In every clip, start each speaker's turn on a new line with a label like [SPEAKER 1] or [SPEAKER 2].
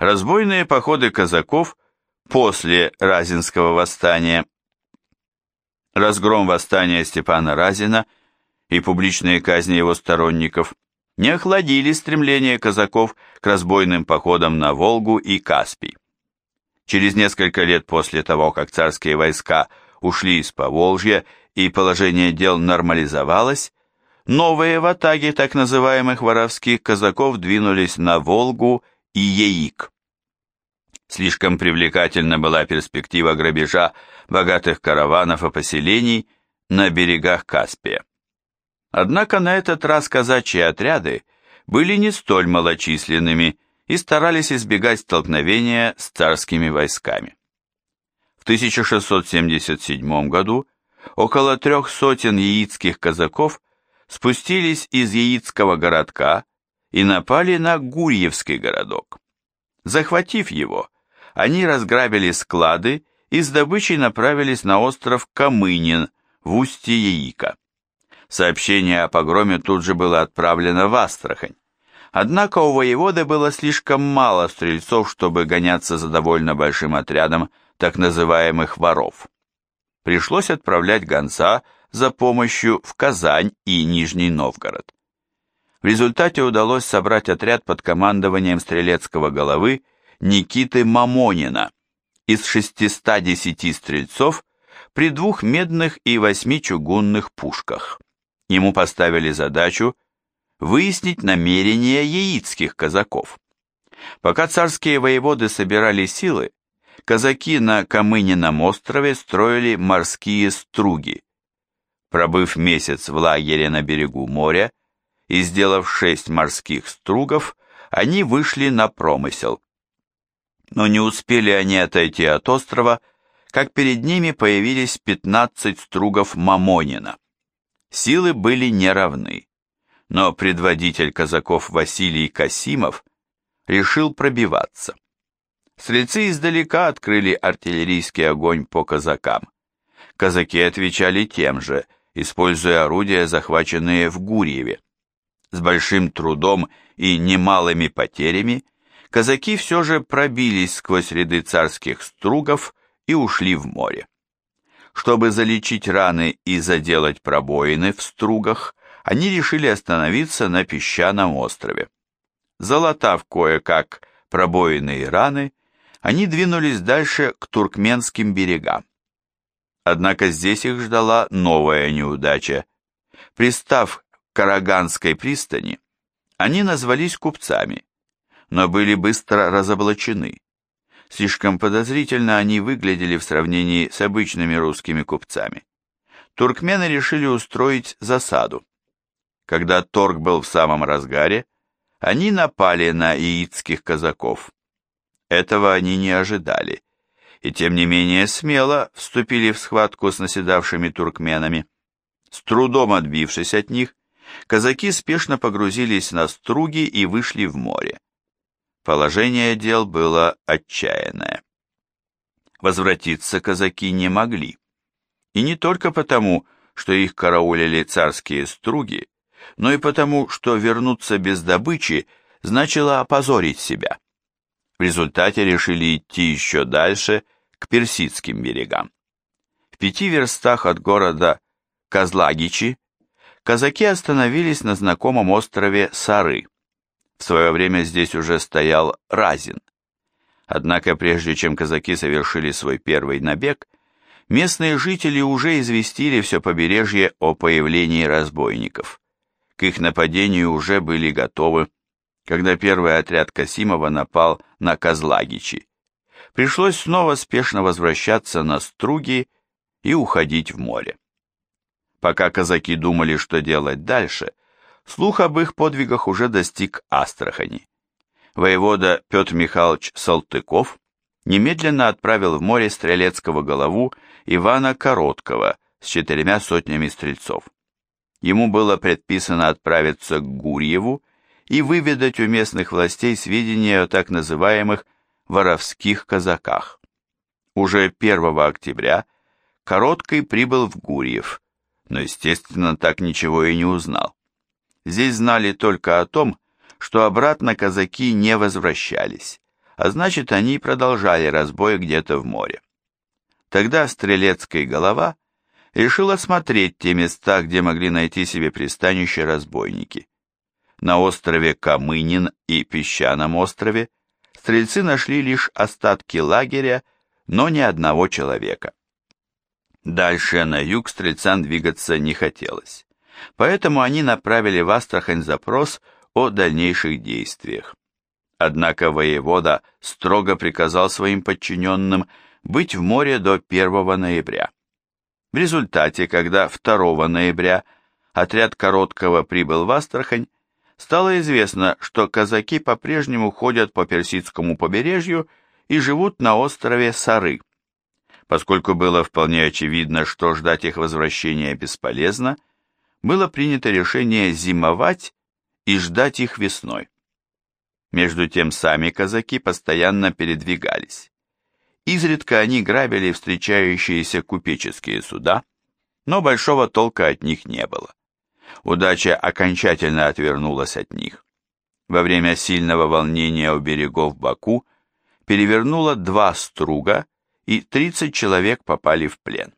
[SPEAKER 1] Разбойные походы казаков после Разинского восстания. Разгром восстания Степана Разина и публичные казни его сторонников не охладили стремление казаков к разбойным походам на Волгу и Каспий. Через несколько лет после того, как царские войска ушли из Поволжья и положение дел нормализовалось, новые ватаги так называемых воровских казаков двинулись на Волгу и Яик. Слишком привлекательна была перспектива грабежа богатых караванов и поселений на берегах Каспия. Однако на этот раз казачьи отряды были не столь малочисленными и старались избегать столкновения с царскими войсками. В 1677 году около трех сотен яицких казаков спустились из яицкого городка и напали на Гурьевский городок. Захватив его, они разграбили склады и с добычей направились на остров Камынин в устье Яика. Сообщение о погроме тут же было отправлено в Астрахань. Однако у воеводы было слишком мало стрельцов, чтобы гоняться за довольно большим отрядом так называемых воров. Пришлось отправлять гонца за помощью в Казань и Нижний Новгород. В результате удалось собрать отряд под командованием стрелецкого головы Никиты Мамонина из 610 стрельцов при двух медных и восьми чугунных пушках. Ему поставили задачу выяснить намерения яицких казаков. Пока царские воеводы собирали силы, казаки на Камынином острове строили морские струги. Пробыв месяц в лагере на берегу моря и сделав шесть морских стругов, они вышли на промысел но не успели они отойти от острова, как перед ними появились 15 стругов Мамонина. Силы были неравны, но предводитель казаков Василий Касимов решил пробиваться. Стрельцы издалека открыли артиллерийский огонь по казакам. Казаки отвечали тем же, используя орудия, захваченные в Гурьеве. С большим трудом и немалыми потерями казаки все же пробились сквозь ряды царских стругов и ушли в море. Чтобы залечить раны и заделать пробоины в стругах, они решили остановиться на песчаном острове. Залатав кое-как пробоины и раны, они двинулись дальше к туркменским берегам. Однако здесь их ждала новая неудача. Пристав Караганской пристани, они назвались купцами но были быстро разоблачены. Слишком подозрительно они выглядели в сравнении с обычными русскими купцами. Туркмены решили устроить засаду. Когда торг был в самом разгаре, они напали на иитских казаков. Этого они не ожидали, и тем не менее смело вступили в схватку с наседавшими туркменами. С трудом отбившись от них, казаки спешно погрузились на струги и вышли в море. Положение дел было отчаянное. Возвратиться казаки не могли. И не только потому, что их караулили царские струги, но и потому, что вернуться без добычи значило опозорить себя. В результате решили идти еще дальше, к персидским берегам. В пяти верстах от города Козлагичи казаки остановились на знакомом острове Сары. В свое время здесь уже стоял Разин. Однако прежде чем казаки совершили свой первый набег, местные жители уже известили все побережье о появлении разбойников. К их нападению уже были готовы, когда первый отряд Касимова напал на Козлагичи. Пришлось снова спешно возвращаться на струги и уходить в море. Пока казаки думали, что делать дальше, Слух об их подвигах уже достиг Астрахани. Воевода Петр Михайлович Салтыков немедленно отправил в море стрелецкого голову Ивана Короткого с четырьмя сотнями стрельцов. Ему было предписано отправиться к Гурьеву и выведать у местных властей сведения о так называемых воровских казаках. Уже 1 октября Короткий прибыл в Гурьев, но, естественно, так ничего и не узнал. Здесь знали только о том, что обратно казаки не возвращались, а значит, они продолжали разбой где-то в море. Тогда Стрелецкая голова решил осмотреть те места, где могли найти себе пристанище разбойники. На острове Камынин и Песчаном острове стрельцы нашли лишь остатки лагеря, но ни одного человека. Дальше на юг стрельцам двигаться не хотелось, поэтому они направили в Астрахань запрос о дальнейших действиях. Однако воевода строго приказал своим подчиненным быть в море до 1 ноября. В результате, когда 2 ноября отряд Короткого прибыл в Астрахань, стало известно, что казаки по-прежнему ходят по Персидскому побережью и живут на острове Сары. Поскольку было вполне очевидно, что ждать их возвращения бесполезно, было принято решение зимовать и ждать их весной. Между тем сами казаки постоянно передвигались. Изредка они грабили встречающиеся купеческие суда, но большого толка от них не было. Удача окончательно отвернулась от них. Во время сильного волнения у берегов Баку перевернуло два струга, и 30 человек попали в плен.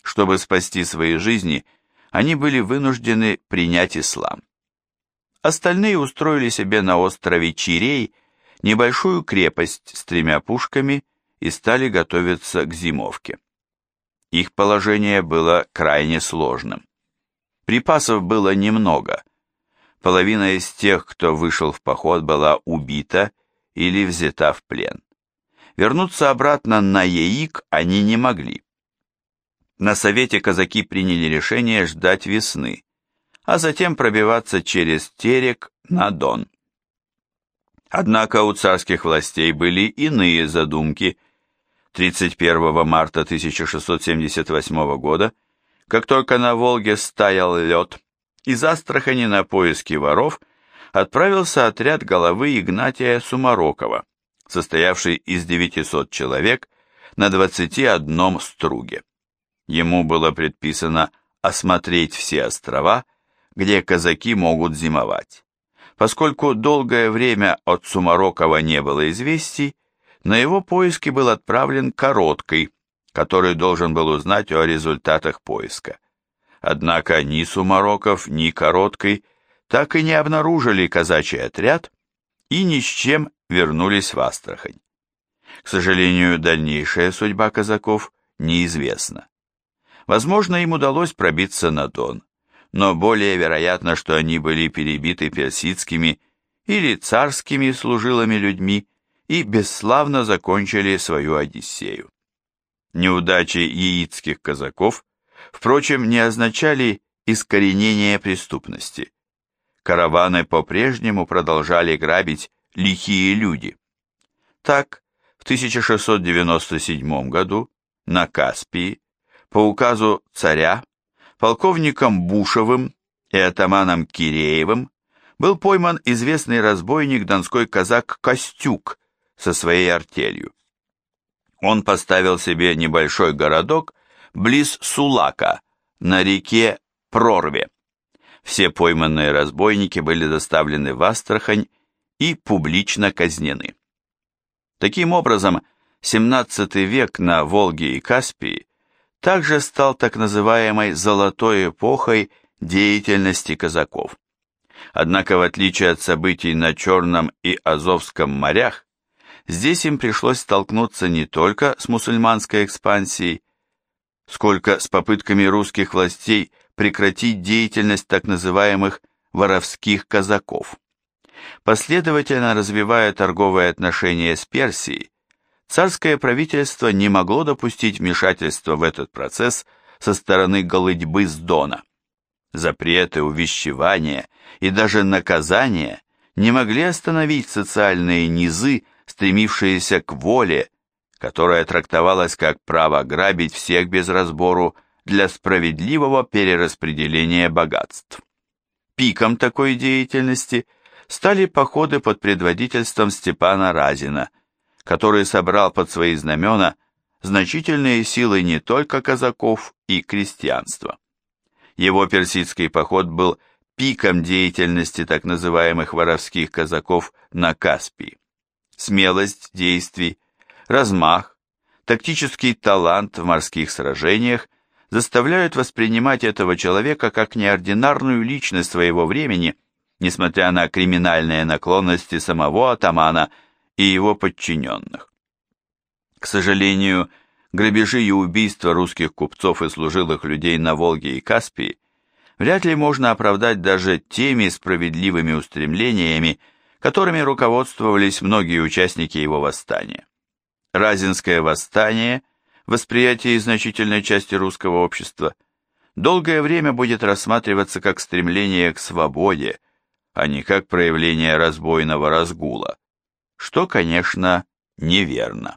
[SPEAKER 1] Чтобы спасти свои жизни, они были вынуждены принять ислам. Остальные устроили себе на острове Чирей небольшую крепость с тремя пушками и стали готовиться к зимовке. Их положение было крайне сложным. Припасов было немного. Половина из тех, кто вышел в поход, была убита или взята в плен. Вернуться обратно на Яик они не могли. На совете казаки приняли решение ждать весны, а затем пробиваться через Терек на Дон. Однако у царских властей были иные задумки. 31 марта 1678 года как только на Волге стаял лед, из Астрахани на поиски воров отправился отряд головы Игнатия Сумарокова, состоявший из 900 человек на 21 струге. Ему было предписано осмотреть все острова, где казаки могут зимовать. Поскольку долгое время от Сумарокова не было известий, на его поиски был отправлен Короткий, который должен был узнать о результатах поиска. Однако ни Сумароков, ни Короткий так и не обнаружили казачий отряд и ни с чем вернулись в Астрахань. К сожалению, дальнейшая судьба казаков неизвестна. Возможно, им удалось пробиться на Дон, но более вероятно, что они были перебиты персидскими или царскими служилыми людьми и бесславно закончили свою Одиссею. Неудачи яицких казаков, впрочем, не означали искоренение преступности. Караваны по-прежнему продолжали грабить лихие люди. Так, в 1697 году на Каспии по указу царя полковником Бушевым и атаманом Киреевым был пойман известный разбойник донской казак Костюк со своей артелью он поставил себе небольшой городок близ Сулака на реке Прорве. Все пойманные разбойники были доставлены в Астрахань и публично казнены. Таким образом, 17 век на Волге и Каспии также стал так называемой «золотой эпохой» деятельности казаков. Однако, в отличие от событий на Черном и Азовском морях, Здесь им пришлось столкнуться не только с мусульманской экспансией, сколько с попытками русских властей прекратить деятельность так называемых воровских казаков. Последовательно развивая торговые отношения с Персией, царское правительство не могло допустить вмешательства в этот процесс со стороны голыдьбы с Дона. Запреты, увещевания и даже наказания не могли остановить социальные низы, стремившиеся к воле, которая трактовалась как право грабить всех без разбору для справедливого перераспределения богатств. Пиком такой деятельности стали походы под предводительством Степана Разина, который собрал под свои знамена значительные силы не только казаков и крестьянства. Его персидский поход был пиком деятельности так называемых воровских казаков на Каспии. смелость действий, размах, тактический талант в морских сражениях заставляют воспринимать этого человека как неординарную личность своего времени, несмотря на криминальные наклонности самого атамана и его подчиненных. К сожалению, грабежи и убийства русских купцов и служилых людей на Волге и Каспии вряд ли можно оправдать даже теми справедливыми устремлениями, которыми руководствовались многие участники его восстания. Разинское восстание, восприятие значительной части русского общества, долгое время будет рассматриваться как стремление к свободе, а не как проявление разбойного разгула, что, конечно, неверно.